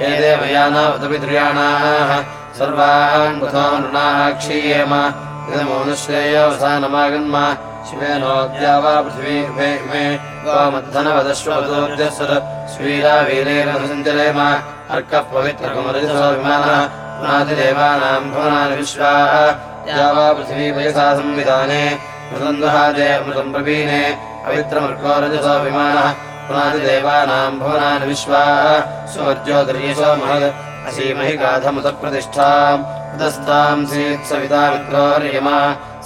ये देवयानावतपित्र्याणाः सर्वान् बुधानुना क्षीयेम इदमोनुश्रेयोऽवसानमागन्म शिवेनोद्या वा पृथिवी उभे इमे गोमद्धनवदश्वदोद्यसर स्वीरा वीरेण सञ्चरेम। अर्कः पवित्रकुमरजसो विमानः। पुनादिदेवानाम् भुवनानि विश्वाः। या वा पृथिवी वयसा संविधाने। मृतम् दुहादे अमृतम् प्रवीणे। पवित्रमर्को रजसो विमानः। पुनादिदेवानाम् भुवनानि विश्वाः। सुवर्ज्योतिर्यशो महद् असीमहि गाधमुतप्रतिष्ठाम् उदस्ताम् सीत् सविता मित्रोर्यमा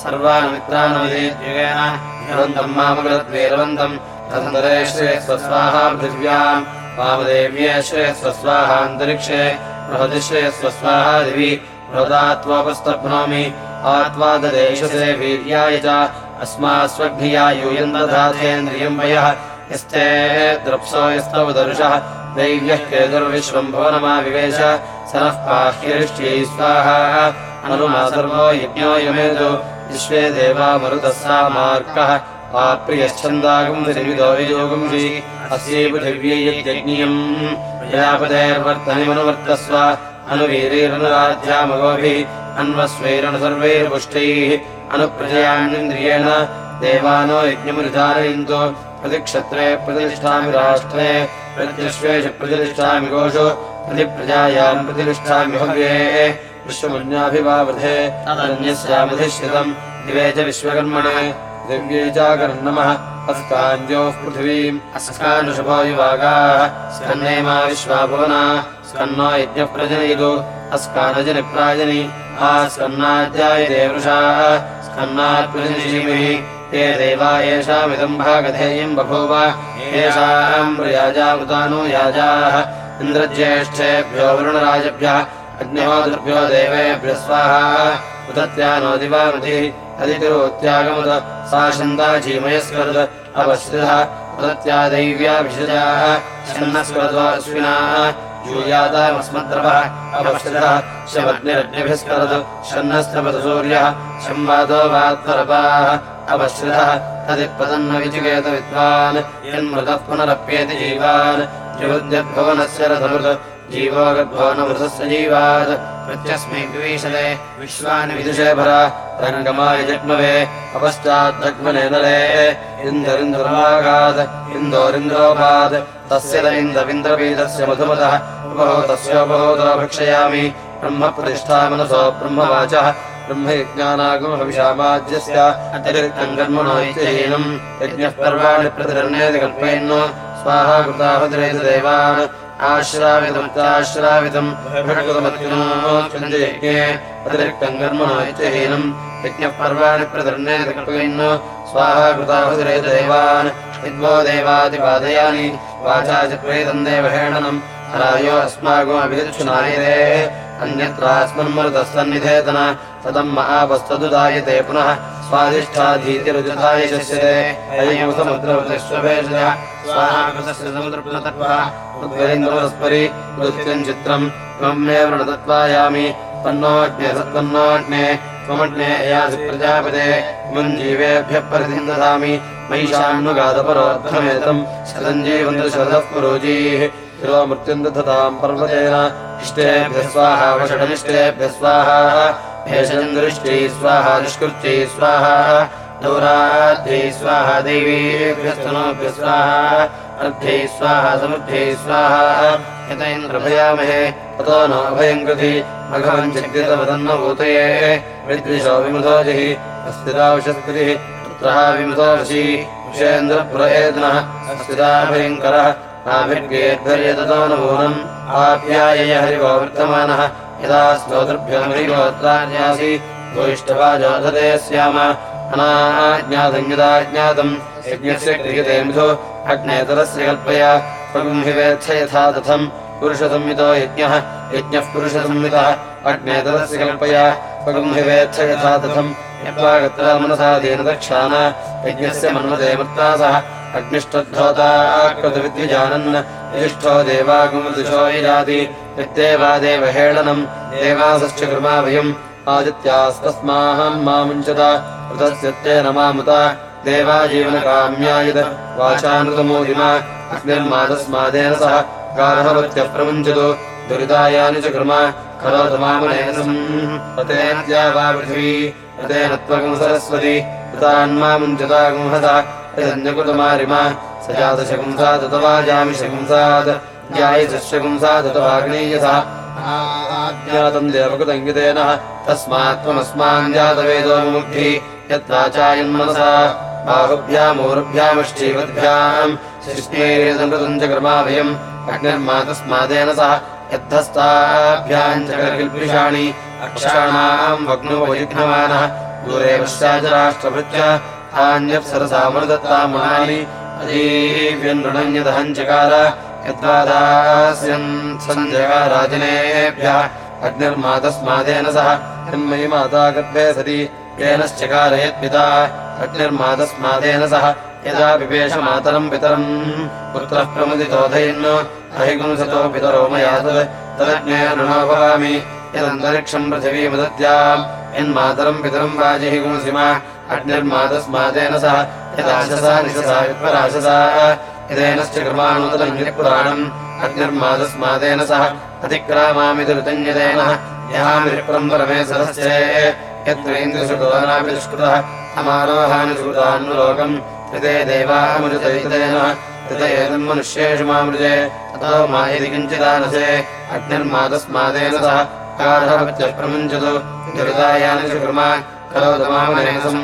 सर्वान् मित्रानुदीद्युगेन निरन्तम् मामकृद्वीरवन्तम् तदन्तरे श्रेयस्वस्वाहा पृथिव्याम् वामदेव्ये श्रेयस्वस्वाहान्तरिक्षे बृहदि श्रेयस्वस्वाहा दिवि बृहदात्वोपस्तप्नोमि आत्वा ददेशसे वीर्याय च अस्मास्वग्निया यूयम् दधाथेन्द्रियम् वयः यस्ते द्रप्सो यस्तव दर्शः दैव्यः केतुर्विश्वम् भुवनमाविवेश स नः पाह्यरिष्ट्यै स्वाहा। अनुमा सर्वो यज्ञो यमेतु विश्वे देवा मरुतः सा मार्कः। आप्रियश्छन्दागम् निर्विदो वियोगुंसि अस्यै पृथिव्यै यज्ञियम् प्रजापतेर्वर्तनिमनुवर्तस्व। अनुवीरैरनुराध्यामगोभिः। अन्वस्वैरनुसर्वैर्पुष्टैः। देवानो यज्ञमुनिधारयन्तु प्रतिक्षत्रे, प्रतिष्ठामि राष्ट्रे प्रत्यश्वेषु प्रतिष्ठामि गोषु, प्रतिप्रजायाम्, प्रतिष्ठामि भव्ये दिवे च विश्वकर्मणे, दिव्ये चाकर्णमः अस्काञ्जोः पृथिवीम् अस्कानुषभो युवागाः, स्कन्ने मा विश्वाभुवना, स्कन्नो यज्ञः प्रजनयतु ये देवा येषामिदम् भागधेयम् बभूव। येषाम् इन्द्रज्येष्ठेभ्यो वरुणराजभ्यः अग्निहोतृभ्यो देवेभ्यः स्वाहा। उदत्या नो दिवामतिः अदितिरोत्यागमुद सा छन्दाजीमयस्करुद अवश्रितः उदत्या दैव्याभिषजाः सूर्यः शम्वादो वात्परपाः अवश्रितः तदित्पदन्न विचिकेत विद्वान्। यन्मृतः पुनरप्येति जीवान्। जुहुद्यद्भुवनस्य रथमृत जीवो गर्भो न वृतस्य जीवात्। प्रत्यस्मै विवीशते विश्वानि रङ्गमाय जग्मवे अपश्चाद्दग्मने नरे। इन्दरिन्दुरमाघात् इन्दोरिन्द्रोपात्। तस्य द मधुमतः उपहोतस्योपहोतो भक्षयामि। ब्रह्मप्रतिष्ठामनसो ब्रह्मवाचः ब्रह्मयज्ञानागमहविषामाज्यस्य अतिरिक्तम् कर्मणो इत्यहीनम् यज्ञः पर्वाणि प्रतिरण्येति कल्पयन् स्वाहा कृताहुद्रेति देवान् आश्रावितमुक्ताश्रावितम् यज्ञे अतिरिक्तम् कर्मणो इत्यहीनम् यज्ञः पर्वाणि प्रतिरण्येति कल्पयन् स्वाहा कृताहुद्रेति देवान् विद्वो देवादिपादयानि वाचा चित्वेदम् देवहेणनम् हरायो अस्माकम् अन्यत्रास्मन्मरुतस्सन्निधेतन सदम् महावस्तदुदायते पुनः। स्वादिष्ठाधीतिरुजुधाय शस्यते वृणतत्वायामि तन्नोऽग्ने सत्तन्नोऽग्ने त्वमग्ने अयासि प्रजापते। मुञ्जीवेभ्यः परिधिम् ददामि मयिषान्नुगादपरोद्धमेतम् शतञ्जीवन्तु शरदः पुरोजीः। शिरो मृत्युम् दधताम् पर्वतेन इष्टेभ्यः स्वाहा वषडनिष्टेभ्यः स्वाहा। भेषजन्दृष्टि स्वाहा दुष्कृत्यै स्वाहा। दौराध्यै स्वाहा देवीभ्यस्तनोभ्यः स्वाहा। अर्ध्यै स्वाहा समुद्ध्यै स्वाहा। यत इन्द्रभयामहे ततो नो अभयम् कृति। भगवन् जग्यतवदन्न भूतये विद्विषो विमुधोजिः अस्थितावशस्कृतिः पुत्रः विमुधोषि विषेन्द्रपुरयेतनः अस्थिताभयङ्करः आभिर्गेर्भर्यततोऽनूनम् आप्यायय हरिवो वर्तमानः यदा स्तोतृभ्योमरिगोत्रान्यासि भूयिष्ठवाजोधते स्याम। अनाज्ञातम् यदा ज्ञातम् यज्ञस्य क्रियते मिथो अग्नेतरस्य कल्पया। प्रगुम् हि वेत्थ यथा तथम् पुरुषसंहितो यज्ञः। यज्ञः पुरुषसंहितः अग्नेतरस्य कल्पया। वेत्थ यथा तथम् यद्वा गत्रा मनसा दीनदक्षाण यज्ञस्य मन्मते मृत्तासः अग्निष्टद्धोताकृतविद्विजानन् यजिष्ठो देवागुमदुषो यजाति यद्देवा देवहेळनम् देवासश्च कृमाभयम् आदित्यास्तस्माहम् मामुञ्चत ऋतस्यत्येन मामुत देवाजीवनकाम्यायत् वाचानृतमोदिमा अग्निर्मादस्मादेन सह गार्हवत्यः प्रमुञ्चतु दुरितायानि च कृमा करोतु वा पृथिवी रतेन त्वगम् सरस्वती ऋतान्मामुञ्चतागुंहता यदन्यकृतमारिमा स जातशकुंसात् तवाजामि शकुंसात् ज्यायिशकुंसात् तवाग्नेयसः ज्ञातम् देवकृतङ्गितेन तस्मात् त्वमस्मान् जातवेदो मुग्भिः यद्वाचायन्मनसा बाहुभ्यामूर्भ्यामष्टीवद्भ्याम् शिष्णेरेदमृतम् च क्रमाभयम् अग्निर्मातस्मादेन सह यद्धस्ताभ्याम् च कल्पिषाणि अक्षाणाम् वग्नोपयुघ्नमानः दूरे पश्चाचराष्ट्रभृत्य धान्यप्सरसामृदत्तामुनानि अजीव्यन्नृणन्यदहञ्चकार यद्वादास्यन् सह। हिन्मयि माता गर्भे सति। येनश्चकारयत्पिता अग्निर्मातस्मादेन सह। यदा विवेश मातरम् पितरम् पुत्रः प्रमुदितोधयन् अहिगुंसतो पितरो मयात् तदग्ने भवामि यदन्तरिक्षम् पृथिवीमुदद्याम् यन्मातरम् पितरम् वाजिहि गुंसिमा अग्निर्मातस्मादेन सह यदाशसा निशसा वित्पराशसा यदेनश्च अग्निर्मातस्मादेन सह अतिक्रामामिति ऋतञ्जतेन यहामिरिप्रम् परमे सरस्ये। यत्रेन्द्रसुतोनापि दुष्कृतः अमारोहानि सुकृतान्नुलोकम् त्रिते देवामुरुतैतेन त्रित एतम् मनुष्येषु मामृजे। मा यदि किञ्चिदानसे। अग्निर्मातस्मादेन सह प्रमुञ्चतु दुरितायानि सुकृमा करोतु मामनेसम्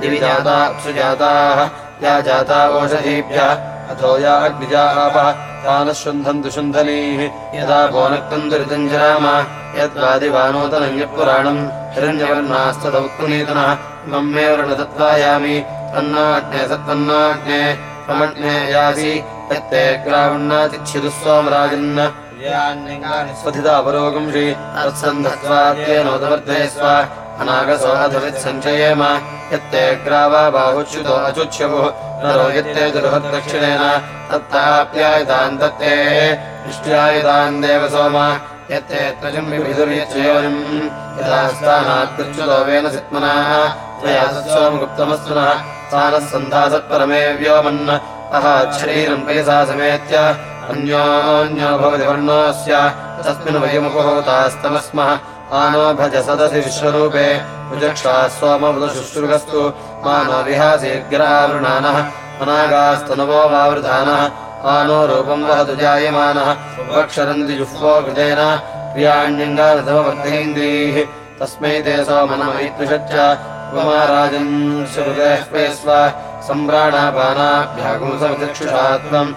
दिवि जाता सुजाताः या जाता ओषधीभ्यः। अथो या अग्निजा आपः तानः शुन्धन्तु शुन्धनीः यदा भोनक्तम् दुरितम् जराम यद्वादिवानोतनम् यत्पुराणम् हिरण्यवर्णास्तदौत्पुनीतनः इमम् मे वृणदत्वायामि तन्नाग्ने सत्तन्नाग्ने त्वमग्ने यासि। यत्ते ग्रावण्णातिच्छिदुः सोमराजन् स्वधितापरोगुंषि तत्सन्धत्वाद्येनोदवर्धे स्व अनागसोऽधवित्सञ्चयेम यत्ते ग्रावा बाहुच्युतो नरो यत्ते दुर्हद्दक्षिणेन। तत्ताप्यायतान् देव सोम यत्ते त्वजम् वेन सित्मनाः। त्वया सन्धासत्परमे अहाच्छरीरम् पयसा समेत्य। वर्णोऽस्य तस्मिन् वयमुपहूतास्तमस्मः आनो रूपम् वहतु जायमानः। उपक्षरन्ति जुह्वो कृतेन प्रियाण्यङ्गारथमवर्धयन्तीः तस्मै ते सोमनमैत्विषच्च उपमाराजन् श्रुतेः पे स्व सम्राणापानाभ्यागुंसमचक्षुषा त्वम्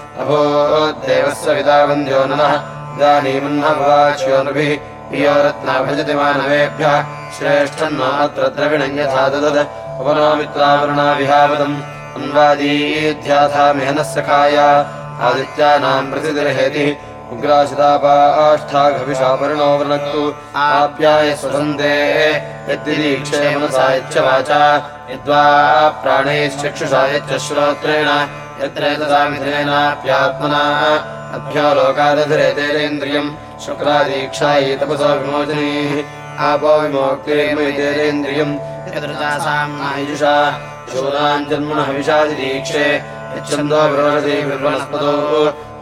अभोदेवस्य पिता वन्द्यो ननः इदानीमन्न भवाच्यो नृभिः। प्रियो रत्ना भजति मानवेभ्यः श्रेष्ठन्नात्र द्रविणम् यथा ददत्। उपनामित्रावरुणाविहावदम् अन्वादीध्याथामिहनः सखाय आदित्यानाम् प्रतिदिर्हेतिः। उग्राशितापाष्ठाघविषापरिणो वृणक्तु। आप्याय स्वसन्ते। यद्दिदीक्षे मनसा यच्च वाचा। यद्वा प्राणैश्चक्षुषा यच्च श्रोत्रेण यत्रेतसामिधेनाप्यात्मना अभ्यो लोकादधिरेतेरेन्द्रियम् शुक्रादीक्षायै तपसो विमोचनीः आपो विमोक्तिरेन्द्रियम् आयुषा शूलाम् जन्मनः विषादिदीक्षे यच्छन्दो विरोधति विवनस्पतो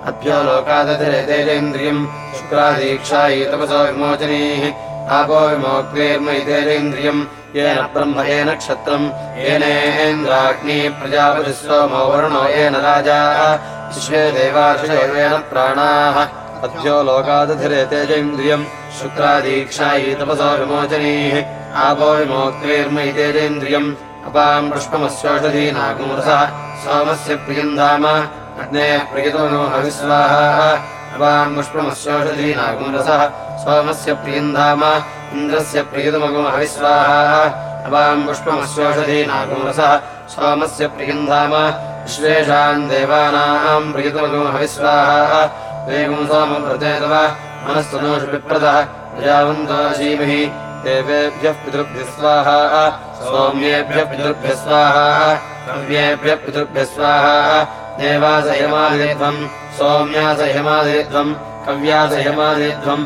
अभ्यो लोकादधिरेतेरेन्द्रियम् शुक्रादीक्षायै तपसो विमोचनीः आपो विमोक्तिर्मैतेरेन्द्रियम् येन ब्रह्म येन क्षत्रम् येनेन्द्राग्नी प्रजापतिः सोमो वरुणो येन राजा। विश्वे देवार्षेवेन प्राणाः। अभ्यो लोकादधिरे तेजेन्द्रियम् शुक्रादीक्षायै तपसो विमोचनीः। आपो विमोक्तिर्मयि तेजेन्द्रियम् अपाम् पुष्पमस्योषधीनागुमरसः सोमस्य प्रियम् धाम। अग्नेः प्रियतमनो हविस्वाहा अपाम् पुष्पमस्योषधीनागुमरसः सोमस्य प्रियम् धाम इन्द्रस्य प्रियतमगो हविस्वाहा अपाम् पुष्पमस्योषधीनागुमरसः सोमस्य प्रियम् धाम। विश्वेषाम् देवानाम् प्रियतमगो हविस्वाहा वेगम् सोमम् प्रचेतव। मनस्तनोषु विप्रदः। शीमिः देवेभ्यः पितृभ्यः स्वाहा। सौम्येभ्यः पितृभ्यः स्वाहा। कव्येभ्यः पितृभ्यः स्वाहा। देवासयमादिध्वम् सौम्यासयमादिध्वम् कव्यासयमादिध्वम्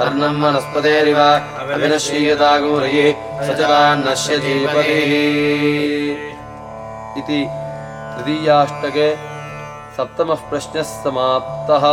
वर्णम् वनस्पतेरिव। अभिनश्रीयतागुरैः सचतान्नश्य जीपतिः इति तृतीयाष्टके सप्तमः प्रश्नः समाप्तः